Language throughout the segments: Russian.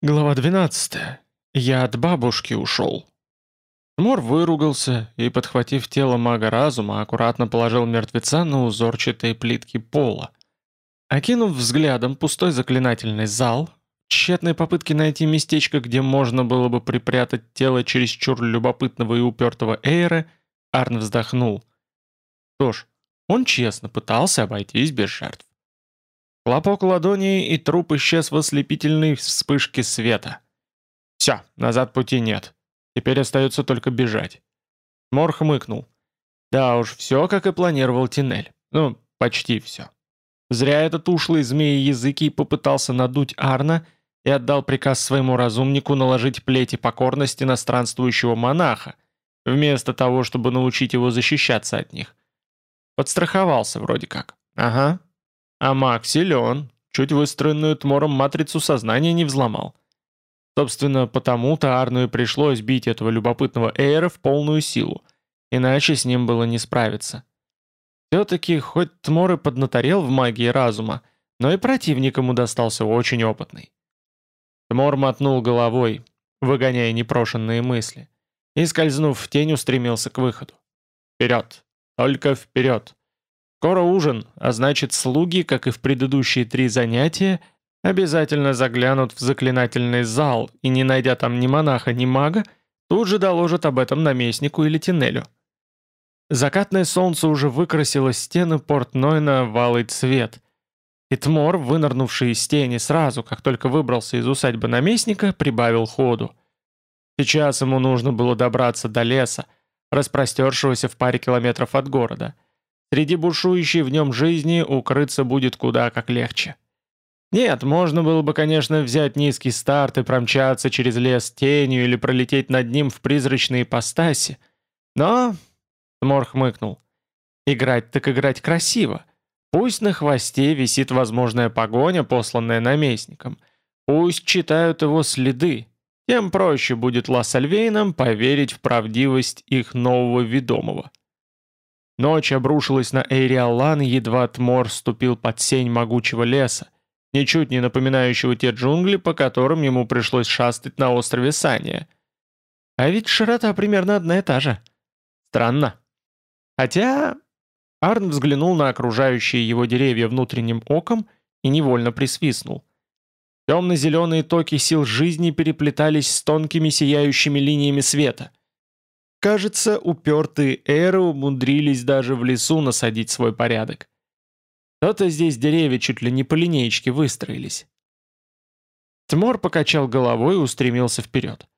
Глава 12. Я от бабушки ушел. Мор выругался и, подхватив тело мага разума, аккуратно положил мертвеца на узорчатые плитки пола. Окинув взглядом пустой заклинательный зал, тщетной попытки найти местечко, где можно было бы припрятать тело чересчур любопытного и упертого Эйра, Арн вздохнул. Что ж, он честно пытался обойтись без жертв. Хлопок ладони, и труп исчез в ослепительной вспышке света. Все, назад пути нет. Теперь остается только бежать. Мор хмыкнул. Да уж, все, как и планировал Тинель. Ну, почти все. Зря этот ушлый змеи языки попытался надуть Арна и отдал приказ своему разумнику наложить плети покорности на странствующего монаха, вместо того, чтобы научить его защищаться от них. Подстраховался вроде как. Ага, а маг силен, чуть выстроенную тмором матрицу сознания не взломал. Собственно, потому-то Арну и пришлось бить этого любопытного Эйра в полную силу, иначе с ним было не справиться. Все-таки хоть Тмор и поднаторел в магии разума, но и противник ему достался очень опытный. Тмор мотнул головой, выгоняя непрошенные мысли, и, скользнув в тень, устремился к выходу. Вперед! Только вперед! Скоро ужин, а значит слуги, как и в предыдущие три занятия, обязательно заглянут в заклинательный зал и, не найдя там ни монаха, ни мага, тут же доложат об этом наместнику или Тинелю. Закатное солнце уже выкрасило стены Порт-Нойна в алый цвет, и Тмор, вынырнувший из тени сразу, как только выбрался из усадьбы наместника, прибавил ходу. Сейчас ему нужно было добраться до леса, распростершегося в паре километров от города – Среди бушующей в нем жизни укрыться будет куда как легче. Нет, можно было бы, конечно, взять низкий старт и промчаться через лес тенью или пролететь над ним в призрачной ипостаси. Но... Мор хмыкнул. Играть так играть красиво. Пусть на хвосте висит возможная погоня, посланная наместником. Пусть читают его следы. Тем проще будет Лассальвейнам поверить в правдивость их нового ведомого. Ночь обрушилась на Эйриаллан, едва Тмор ступил под сень могучего леса, ничуть не напоминающего те джунгли, по которым ему пришлось шастать на острове Сания. А ведь широта примерно одна и та же. Странно. Хотя... Арн взглянул на окружающие его деревья внутренним оком и невольно присвистнул. Темно-зеленые токи сил жизни переплетались с тонкими сияющими линиями света. Кажется, упертые эры умудрились даже в лесу насадить свой порядок. То-то здесь деревья чуть ли не по линеечке выстроились. Тмор покачал головой и устремился вперед.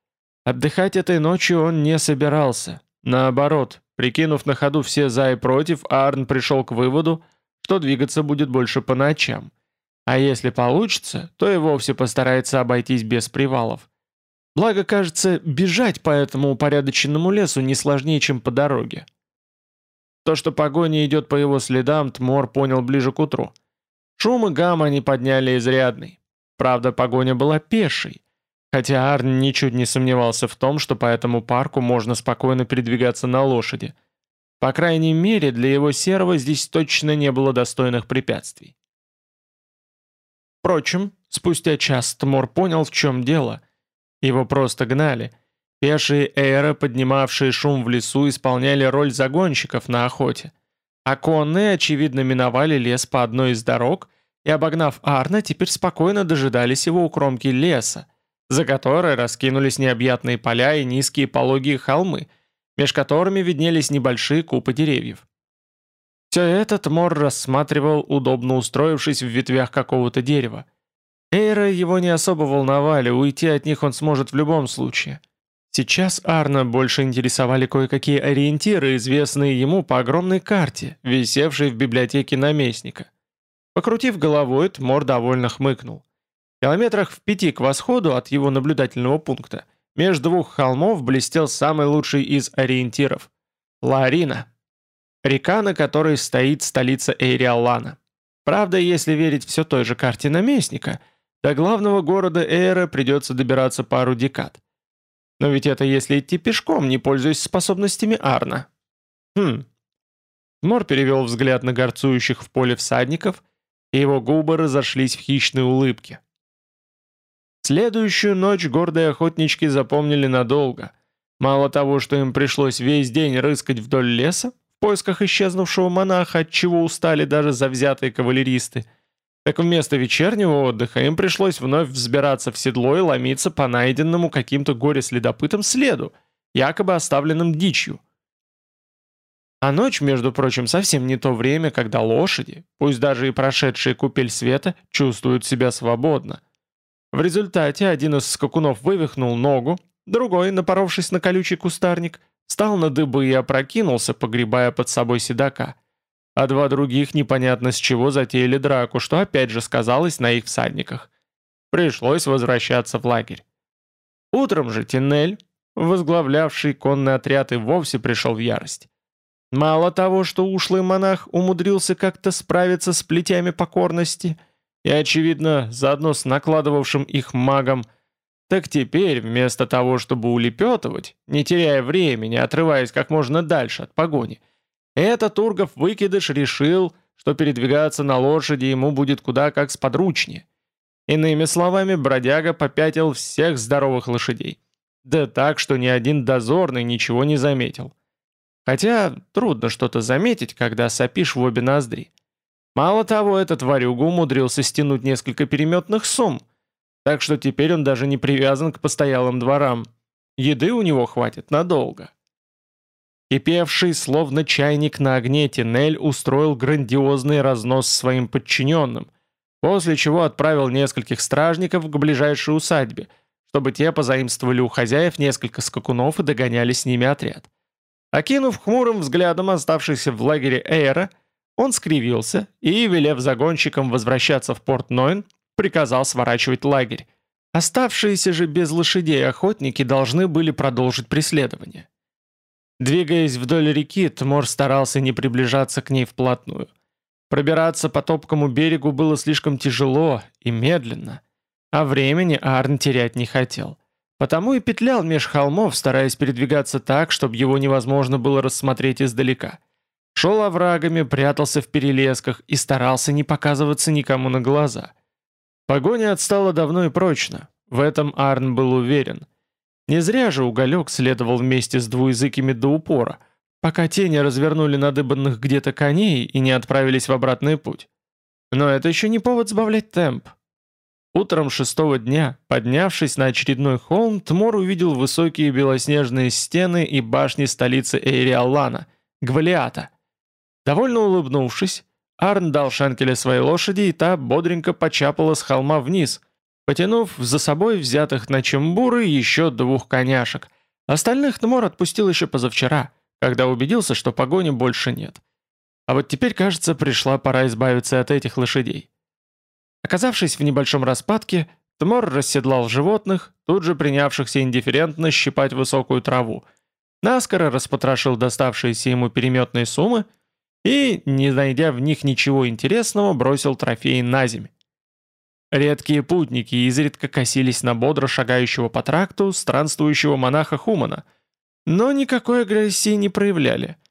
Отдыхать этой ночью он не собирался. Наоборот, прикинув на ходу все за и против, Арн пришел к выводу, что двигаться будет больше по ночам. А если получится, то и вовсе постарается обойтись без привалов. Благо, кажется, бежать по этому упорядоченному лесу не сложнее, чем по дороге. То, что погоня идет по его следам, Тмор понял ближе к утру. Шум и гам они подняли изрядный. Правда, погоня была пешей, хотя Арн ничуть не сомневался в том, что по этому парку можно спокойно передвигаться на лошади. По крайней мере, для его серого здесь точно не было достойных препятствий. Впрочем, спустя час Тмор понял, в чем дело – его просто гнали. Пешие эйры, поднимавшие шум в лесу, исполняли роль загонщиков на охоте. А конные, очевидно, миновали лес по одной из дорог и, обогнав Арна, теперь спокойно дожидались его у кромки леса, за которой раскинулись необъятные поля и низкие пологие холмы, меж которыми виднелись небольшие купы деревьев. Все это Тмор рассматривал, удобно устроившись в ветвях какого-то дерева. Эйра его не особо волновали, уйти от них он сможет в любом случае. Сейчас Арна больше интересовали кое-какие ориентиры, известные ему по огромной карте, висевшей в библиотеке наместника. Покрутив головой, Тмор довольно хмыкнул. В километрах в пяти к восходу от его наблюдательного пункта между двух холмов блестел самый лучший из ориентиров – Ларина, река, на которой стоит столица Эйриаллана. Правда, если верить все той же карте наместника – до главного города Эйра придется добираться пару декад. Но ведь это если идти пешком, не пользуясь способностями Арна. Хм. Мор перевел взгляд на горцующих в поле всадников, и его губы разошлись в хищной улыбке. Следующую ночь гордые охотнички запомнили надолго. Мало того, что им пришлось весь день рыскать вдоль леса, в поисках исчезнувшего монаха, от чего устали даже завзятые кавалеристы, так вместо вечернего отдыха им пришлось вновь взбираться в седло и ломиться по найденному каким-то горе-следопытом следу, якобы оставленным дичью. А ночь, между прочим, совсем не то время, когда лошади, пусть даже и прошедшие купель света, чувствуют себя свободно. В результате один из скакунов вывихнул ногу, другой, напоровшись на колючий кустарник, встал на дыбы и опрокинулся, погребая под собой седока. А два других непонятно с чего затеяли драку, что опять же сказалось на их всадниках. Пришлось возвращаться в лагерь. Утром же Тинель, возглавлявший конный отряд, и вовсе пришел в ярость. Мало того, что ушлый монах умудрился как-то справиться с плетями покорности и, очевидно, заодно с накладывавшим их магом, так теперь, вместо того, чтобы улепетывать, не теряя времени, отрываясь как можно дальше от погони, этот Тургов выкидыш решил, что передвигаться на лошади ему будет куда как сподручнее. Иными словами, бродяга попятил всех здоровых лошадей. Да так, что ни один дозорный ничего не заметил. Хотя трудно что-то заметить, когда сопишь в обе ноздри. Мало того, этот варюга умудрился стянуть несколько переметных сумм, так что теперь он даже не привязан к постоялым дворам. Еды у него хватит надолго. Кипевший, словно чайник на огне, Тинель устроил грандиозный разнос своим подчиненным, после чего отправил нескольких стражников к ближайшей усадьбе, чтобы те позаимствовали у хозяев несколько скакунов и догоняли с ними отряд. Окинув хмурым взглядом оставшийся в лагере Эйра, он скривился и, велев загонщикам возвращаться в порт Нойн, приказал сворачивать лагерь. Оставшиеся же без лошадей охотники должны были продолжить преследование. Двигаясь вдоль реки, Тмор старался не приближаться к ней вплотную. Пробираться по топкому берегу было слишком тяжело и медленно, а времени Арн терять не хотел. Потому и петлял меж холмов, стараясь передвигаться так, чтобы его невозможно было рассмотреть издалека. Шел оврагами, прятался в перелесках и старался не показываться никому на глаза. Погоня отстала давно и прочно, в этом Арн был уверен. Не зря же уголек следовал вместе с двуязыкими до упора, пока тени развернули надыбанных где-то коней и не отправились в обратный путь. Но это еще не повод сбавлять темп. Утром шестого дня, поднявшись на очередной холм, Тмор увидел высокие белоснежные стены и башни столицы Эйриаллана, Гвалиата. Довольно улыбнувшись, Арн дал Шанкеле своей лошади, и та бодренько почапала с холма вниз, потянув за собой взятых на чембуры еще двух коняшек. Остальных Тмор отпустил еще позавчера, когда убедился, что погони больше нет. А вот теперь, кажется, пришла пора избавиться от этих лошадей. Оказавшись в небольшом распадке, Тмор расседлал животных, тут же принявшихся индифферентно щипать высокую траву, наскоро распотрошил доставшиеся ему переметные суммы и, не найдя в них ничего интересного, бросил трофеи на земь. Редкие путники изредка косились на бодро шагающего по тракту странствующего монаха Хумана, но никакой агрессии не проявляли –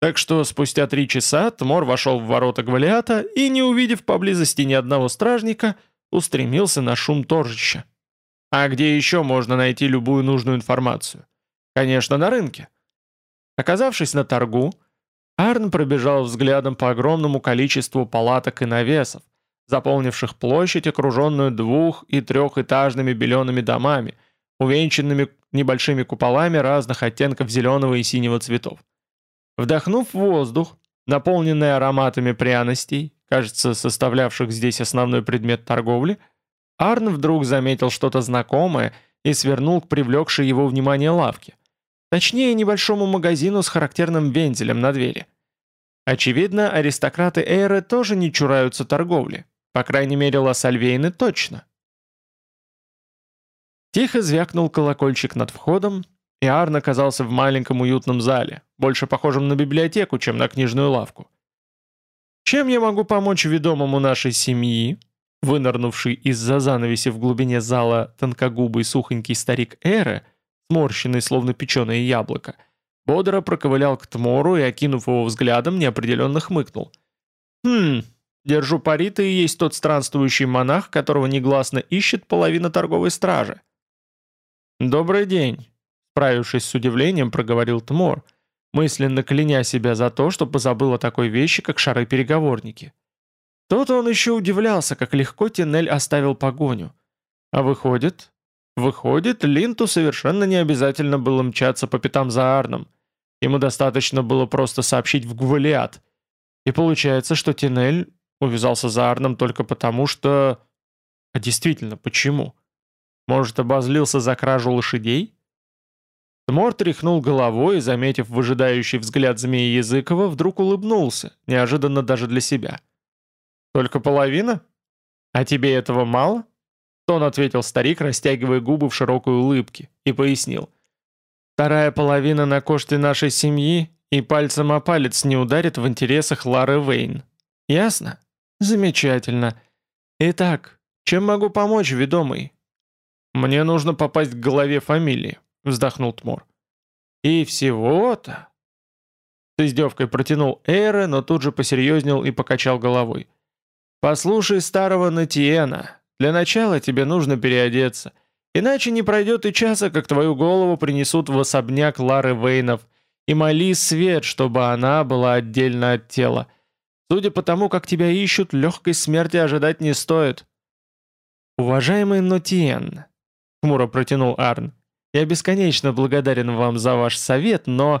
так что спустя три часа Тмор вошел в ворота Гвалиата и, не увидев поблизости ни одного стражника, устремился на шум торжища. А где еще можно найти любую нужную информацию? Конечно, на рынке. Оказавшись на торгу, Арн пробежал взглядом по огромному количеству палаток и навесов, заполнивших площадь, окруженную двух- и трехэтажными белеными домами, увенчанными небольшими куполами разных оттенков зеленого и синего цветов. Вдохнув воздух, наполненный ароматами пряностей, кажется, составлявших здесь основной предмет торговли, Арн вдруг заметил что-то знакомое и свернул к привлекшей его внимание лавке. Точнее, небольшому магазину с характерным вентилем на двери. Очевидно, аристократы Эйры тоже не чураются торговли. По крайней мере, Лассальвейны точно. Тихо звякнул колокольчик над входом, и Арн оказался в маленьком уютном зале, больше похожем на библиотеку, чем на книжную лавку. «Чем я могу помочь ведомому нашей семьи?» Вынырнувший из-за занавеси в глубине зала тонкогубый сухонький старик Эры, сморщенный словно печеное яблоко, бодро проковылял к Тмору и, окинув его взглядом, неопределенно хмыкнул. «Хм, Держу пари, ты и есть тот странствующий монах, которого негласно ищет половина торговой стражи». «Добрый день», — справившись с удивлением, проговорил Тмор, мысленно кляня себя за то, что позабыл о такой вещи, как шары-переговорники. Тут он еще удивлялся, как легко Тинель оставил погоню. А выходит... Выходит, Линту совершенно не обязательно было мчаться по пятам за Арном. Ему достаточно было просто сообщить в Гвалиат. И получается, что Тинель увязался за Арном только потому, что... А действительно, почему? Может, обозлился за кражу лошадей? Тмор тряхнул головой и, заметив выжидающий взгляд змеи Языкова, вдруг улыбнулся, неожиданно даже для себя. «Только половина? А тебе этого мало?» Тон ответил старик, растягивая губы в широкой улыбке, и пояснил. «Вторая половина на коште нашей семьи и пальцем о палец не ударит в интересах Лары Вейн. Ясно? Замечательно. Итак, чем могу помочь, ведомый?» «Мне нужно попасть к голове фамилии», — вздохнул Тмор. «И всего-то...» С издевкой протянул Эйре, но тут же посерьезнел и покачал головой. «Послушай старого Натиена, для начала тебе нужно переодеться. Иначе не пройдет и часа, как твою голову принесут в особняк Лары Вейнов. И моли свет, чтобы она была отдельно от тела. Судя по тому, как тебя ищут, легкой смерти ожидать не стоит. «Уважаемый Нотиен», — хмуро протянул Арн, — «я бесконечно благодарен вам за ваш совет, но...»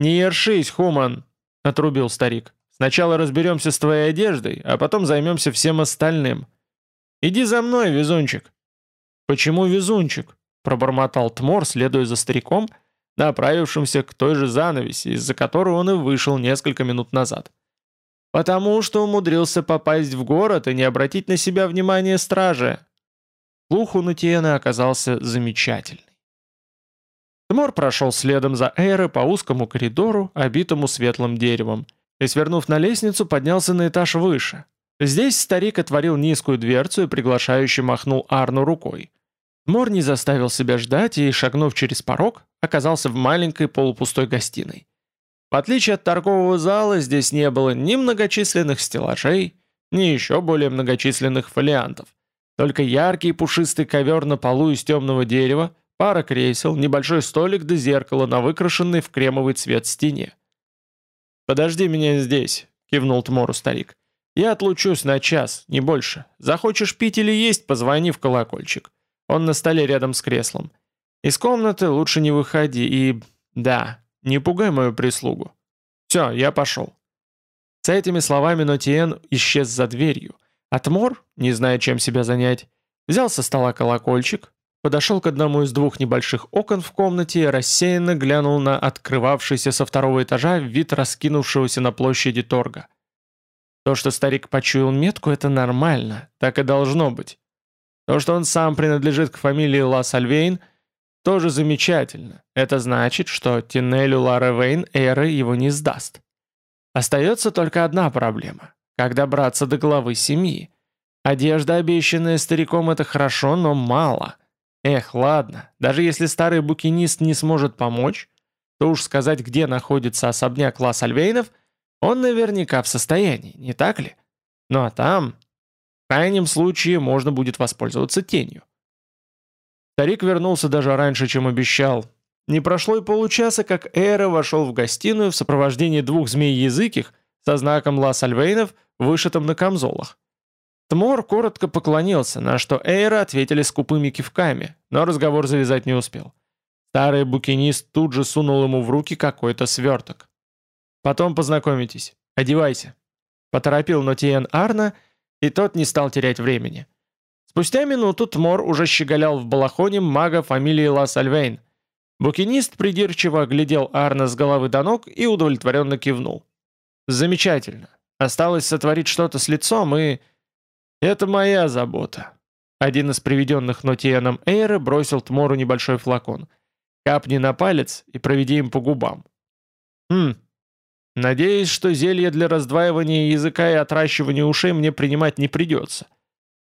«Не ершись, Хуман», — отрубил старик. «Сначала разберемся с твоей одеждой, а потом займемся всем остальным». «Иди за мной, везунчик!» «Почему везунчик?» – пробормотал Тмор, следуя за стариком, направившимся к той же занавеси, из-за которой он и вышел несколько минут назад. «Потому что умудрился попасть в город и не обратить на себя внимания стражи». Слух у Нутиена оказался замечательный. Тмор прошел следом за Эйрой по узкому коридору, обитому светлым деревом, и, свернув на лестницу, поднялся на этаж выше, Здесь старик отворил низкую дверцу и приглашающе махнул Арну рукой. Мор не заставил себя ждать и, шагнув через порог, оказался в маленькой полупустой гостиной. В отличие от торгового зала, здесь не было ни многочисленных стеллажей, ни еще более многочисленных фолиантов. Только яркий пушистый ковер на полу из темного дерева, пара кресел, небольшой столик да зеркало на выкрашенной в кремовый цвет стене. «Подожди меня здесь», — кивнул Тмору старик. Я отлучусь на час, не больше. Захочешь пить или есть, позвони в колокольчик. Он на столе рядом с креслом. Из комнаты лучше не выходи и... Да, не пугай мою прислугу. Все, я пошел». С этими словами Нотиен исчез за дверью. Атмор, не зная, чем себя занять, взял со стола колокольчик, подошел к одному из двух небольших окон в комнате и рассеянно глянул на открывавшийся со второго этажа вид раскинувшегося на площади торга. То, что старик почуял метку, это нормально, так и должно быть. То, что он сам принадлежит к фамилии Ла Сальвейн, тоже замечательно. Это значит, что Тинелю Лара Вейн Эра его не сдаст. Остается только одна проблема. Как добраться до главы семьи? Одежда, обещанная стариком, это хорошо, но мало. Эх, ладно, даже если старый букинист не сможет помочь, то уж сказать, где находится особняк Ла Сальвейнов – он наверняка в состоянии, не так ли? Ну а там, в крайнем случае, можно будет воспользоваться тенью. Старик вернулся даже раньше, чем обещал. Не прошло и получаса, как Эра вошел в гостиную в сопровождении двух змей-языких со знаком Ла Сальвейнов, вышитым на камзолах. Тмор коротко поклонился, на что Эйра ответили скупыми кивками, но разговор завязать не успел. Старый букинист тут же сунул ему в руки какой-то сверток. Потом познакомитесь. Одевайся». Поторопил Нотиен Арна, и тот не стал терять времени. Спустя минуту Тмор уже щеголял в балахоне мага фамилии Лас Альвейн. Букинист придирчиво глядел Арна с головы до ног и удовлетворенно кивнул. «Замечательно. Осталось сотворить что-то с лицом, и... Это моя забота». Один из приведенных Нотиеном Эйра бросил Тмору небольшой флакон. «Капни на палец и проведи им по губам». «Хм, Надеюсь, что зелье для раздваивания языка и отращивания ушей мне принимать не придется.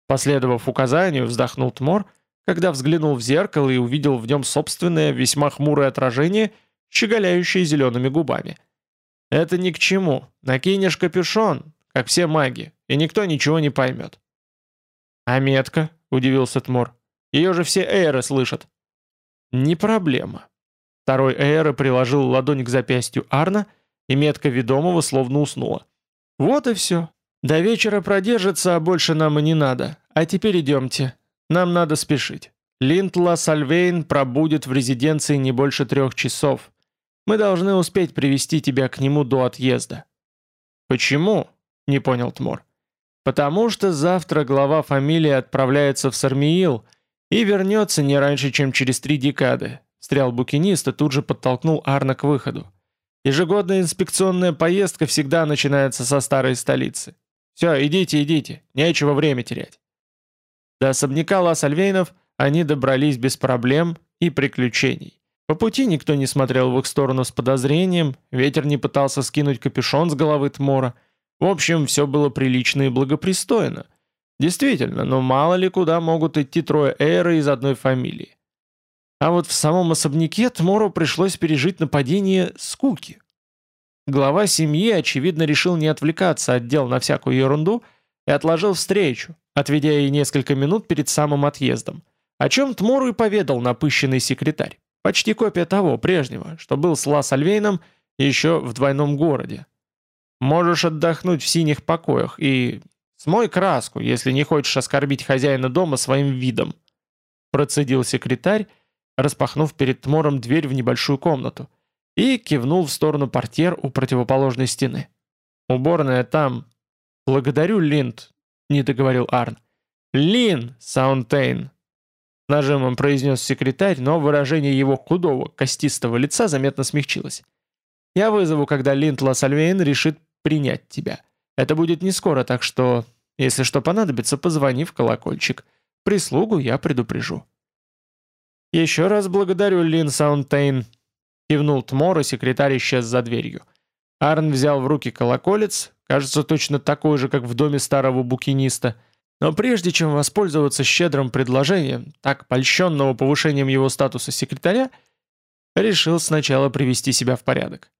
Последовав указанию, вздохнул Тмор, когда взглянул в зеркало и увидел в нем собственное, весьма хмурое отражение, щеголяющее зелеными губами. «Это ни к чему. Накинешь капюшон, как все маги, и никто ничего не поймет». «А метка?» — удивился Тмор. «Ее же все эйры слышат». «Не проблема». Второй эйра приложил ладонь к запястью Арна, и метка ведомого словно уснула. «Вот и все. До вечера продержится, а больше нам и не надо. А теперь идемте. Нам надо спешить. Линдла Сальвейн пробудет в резиденции не больше трех часов. Мы должны успеть привести тебя к нему до отъезда». «Почему?» — не понял Тмор. «Потому что завтра глава фамилии отправляется в Сармиил и вернется не раньше, чем через три декады», — встрял букинист и тут же подтолкнул Арна к выходу. «Ежегодная инспекционная поездка всегда начинается со старой столицы. Все, идите, идите, нечего время терять». До особняка Лас-Альвейнов они добрались без проблем и приключений. По пути никто не смотрел в их сторону с подозрением, ветер не пытался скинуть капюшон с головы Тмора. В общем, все было прилично и благопристойно. Действительно, но мало ли куда могут идти трое эры из одной фамилии. А вот в самом особняке Тмору пришлось пережить нападение скуки. Глава семьи, очевидно, решил не отвлекаться от дел на всякую ерунду и отложил встречу, отведя ей несколько минут перед самым отъездом. О чем Тмору и поведал напыщенный секретарь. Почти копия того, прежнего, что был с Лас Альвейном еще в двойном городе. Можешь отдохнуть в синих покоях и смой краску, если не хочешь оскорбить хозяина дома своим видом. Процедил секретарь, распахнув перед Тмором дверь в небольшую комнату, и кивнул в сторону портьер у противоположной стены. «Уборная там...» «Благодарю, Линд», — не договорил Арн. «Лин, Саунтейн», Нажимом произнес секретарь, но выражение его худого, костистого лица заметно смягчилось. «Я вызову, когда Линдла Сальвейн решит принять тебя. Это будет не скоро, так что, если что понадобится, позвони в колокольчик. Прислугу я предупрежу». «Еще раз благодарю, Лин Саунтейн», — кивнул Тмор, и секретарь исчез за дверью. Арн взял в руки колоколец, кажется, точно такой же, как в доме старого букиниста — но прежде чем воспользоваться щедрым предложением, так польщенного повышением его статуса секретаря, решил сначала привести себя в порядок.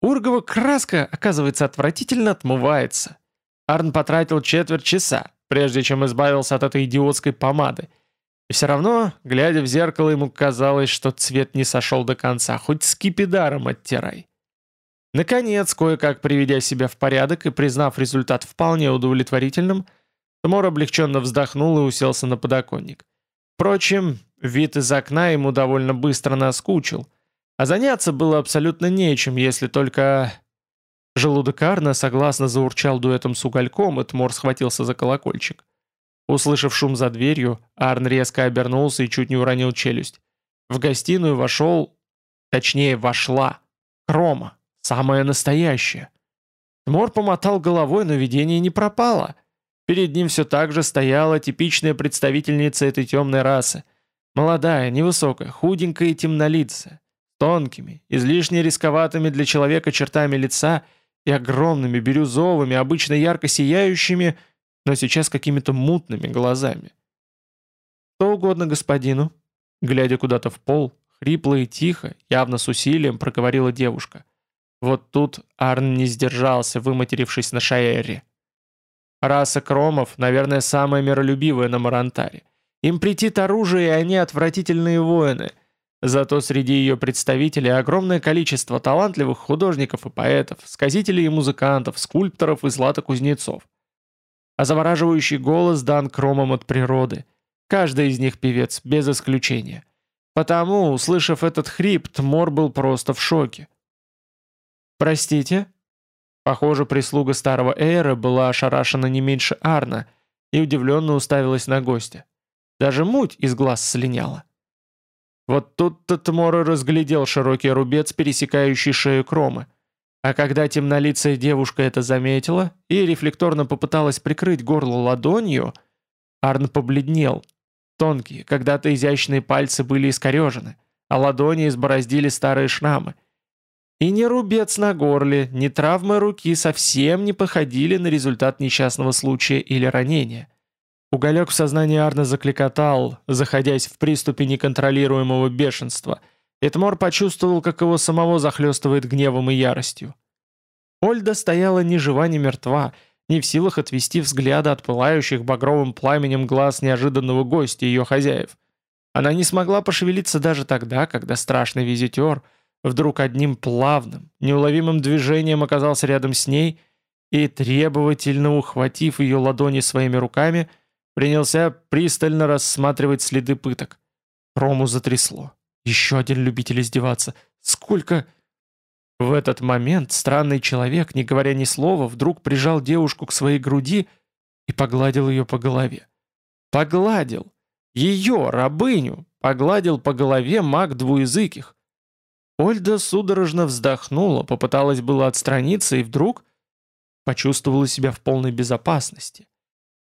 Ургова краска, оказывается, отвратительно отмывается. Арн потратил четверть часа, прежде чем избавился от этой идиотской помады. И все равно, глядя в зеркало, ему казалось, что цвет не сошел до конца, хоть скипидаром оттирай. Наконец, кое-как приведя себя в порядок и признав результат вполне удовлетворительным, Тмор облегченно вздохнул и уселся на подоконник. Впрочем, вид из окна ему довольно быстро наскучил, а заняться было абсолютно нечем, если только... Желудок Арна согласно заурчал дуэтом с угольком, и Тмор схватился за колокольчик. Услышав шум за дверью, Арн резко обернулся и чуть не уронил челюсть. В гостиную вошел... Точнее, вошла. Крома. Самая настоящая. Тмор помотал головой, но видение не пропало. Перед ним все так же стояла типичная представительница этой темной расы. Молодая, невысокая, худенькая и темнолицая, тонкими, излишне рисковатыми для человека чертами лица и огромными, бирюзовыми, обычно ярко сияющими, но сейчас какими-то мутными глазами. «Что угодно господину», глядя куда-то в пол, хрипло и тихо, явно с усилием проговорила девушка. Вот тут Арн не сдержался, выматерившись на Шаэре. Раса кромов, наверное, самая миролюбивая на Марантаре. Им претит оружие, и они отвратительные воины. Зато среди ее представителей огромное количество талантливых художников и поэтов, сказителей и музыкантов, скульпторов и златокузнецов. А завораживающий голос дан кромам от природы. Каждый из них певец, без исключения. Потому, услышав этот хрип, Тмор был просто в шоке. «Простите?» Похоже, прислуга старого Эйра была ошарашена не меньше Арна и удивленно уставилась на гостя. Даже муть из глаз слиняла. Вот тут-то Тмора разглядел широкий рубец, пересекающий шею Кромы. А когда темнолицая девушка это заметила и рефлекторно попыталась прикрыть горло ладонью, Арн побледнел. Тонкие, когда-то изящные пальцы были искорежены, а ладони избороздили старые шрамы. И ни рубец на горле, ни травмы руки совсем не походили на результат несчастного случая или ранения. Уголек в сознании Арна закликотал, заходясь в приступе неконтролируемого бешенства. Эдмор почувствовал, как его самого захлестывает гневом и яростью. Ольда стояла ни жива, ни мертва, не в силах отвести взгляда от пылающих багровым пламенем глаз неожиданного гостя ее хозяев. Она не смогла пошевелиться даже тогда, когда страшный визитер вдруг одним плавным, неуловимым движением оказался рядом с ней и, требовательно ухватив ее ладони своими руками, принялся пристально рассматривать следы пыток. Рому затрясло. Еще один любитель издеваться. Сколько... В этот момент странный человек, не говоря ни слова, вдруг прижал девушку к своей груди и погладил ее по голове. Погладил. Ее, рабыню, погладил по голове маг двуязыких. Ольда судорожно вздохнула, попыталась было отстраниться и вдруг почувствовала себя в полной безопасности.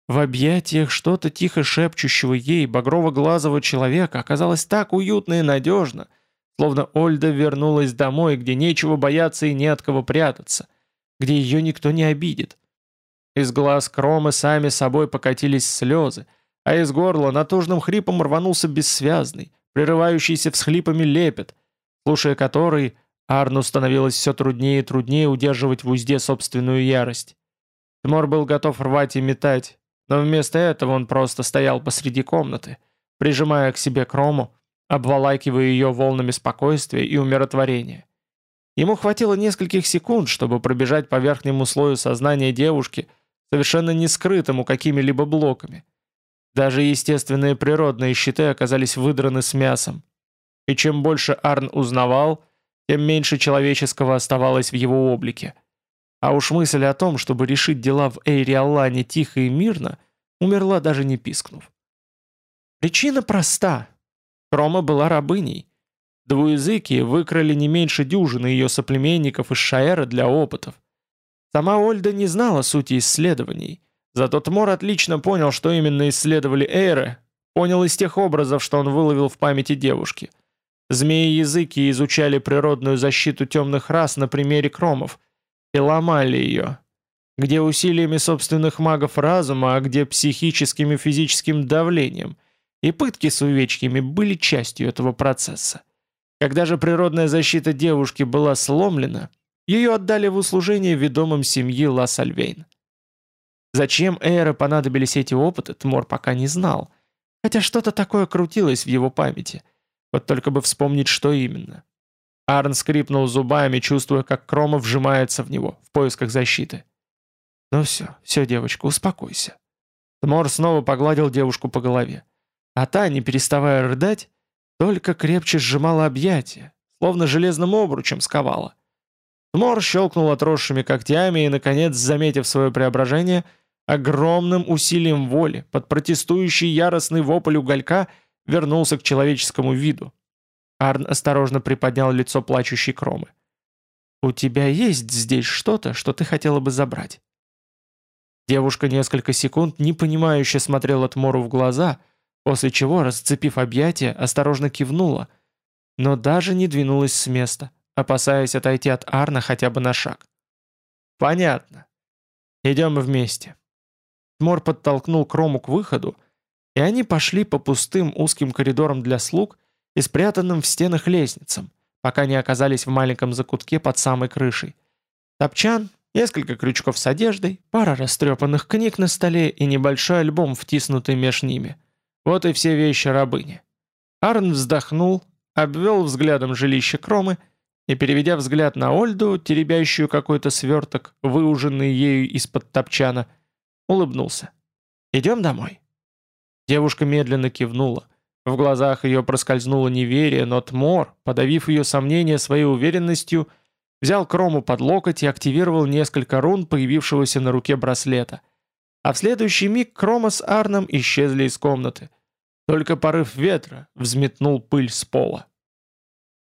В объятиях что-то тихо шепчущего ей багрово-глазого человека оказалось так уютно и надежно, словно Ольда вернулась домой, где нечего бояться и не от кого прятаться, где ее никто не обидит. Из глаз Кромы сами собой покатились слезы, а из горла натужным хрипом рванулся бессвязный, прерывающийся всхлипами лепет, слушая который, Арну становилось все труднее и труднее удерживать в узде собственную ярость. Тмор был готов рвать и метать, но вместо этого он просто стоял посреди комнаты, прижимая к себе Крому, обволакивая ее волнами спокойствия и умиротворения. Ему хватило нескольких секунд, чтобы пробежать по верхнему слою сознания девушки, совершенно не скрытому какими-либо блоками. Даже естественные природные щиты оказались выдраны с мясом. И чем больше Арн узнавал, тем меньше человеческого оставалось в его облике – а уж мысль о том, чтобы решить дела в Эйри-Аллане тихо и мирно, умерла даже не пискнув. Причина проста. Крома была рабыней. Двуязыкие выкрали не меньше дюжины ее соплеменников из Шаэра для опытов. Сама Ольда не знала сути исследований, зато Тмор отлично понял, что именно исследовали Эйры, понял из тех образов, что он выловил в памяти девушки. Змеи-языки изучали природную защиту темных рас на примере кромов, и ломали ее. Где усилиями собственных магов разума, а где психическим и физическим давлением. И пытки с увечьями были частью этого процесса. Когда же природная защита девушки была сломлена, ее отдали в услужение ведомым семьи Ла-Сальвейн. Зачем Эйре понадобились эти опыты, Тмор пока не знал, хотя что-то такое крутилось в его памяти. Вот только бы вспомнить, что именно. Арн скрипнул зубами, чувствуя, как Крома вжимается в него, в поисках защиты. «Ну все, все, девочка, успокойся». Тмор снова погладил девушку по голове. А та, не переставая рыдать, только крепче сжимала объятия, словно железным обручем сковала. Тмор щелкнул отросшими когтями и, наконец, заметив свое преображение, огромным усилием воли, под протестующий яростный вопль уголька, вернулся к человеческому виду, Арн осторожно приподнял лицо плачущей Кромы. «У тебя есть здесь что-то, что ты хотела бы забрать?» Девушка несколько секунд непонимающе смотрела Тмору в глаза, после чего, расцепив объятия, осторожно кивнула, но даже не двинулась с места, опасаясь отойти от Арна хотя бы на шаг. «Понятно. Идем вместе». Тмор подтолкнул Крому к выходу, и они пошли по пустым узким коридорам для слуг, и спрятанным в стенах лестницам, пока не оказались в маленьком закутке под самой крышей. Топчан, несколько крючков с одеждой, пара растрепанных книг на столе и небольшой альбом, втиснутый меж ними. Вот и все вещи рабыни. Арн вздохнул, обвел взглядом жилище Кромы и, переведя взгляд на Ольду, теребящую какой-то сверток, выуженный ею из-под топчана, улыбнулся. «Идем домой?» Девушка медленно кивнула. В глазах ее проскользнуло неверие, но Тмор, подавив ее сомнения своей уверенностью, взял Крому под локоть и активировал несколько рун, появившегося на руке браслета. А в следующий миг Крома с Арном исчезли из комнаты. Только порыв ветра взметнул пыль с пола.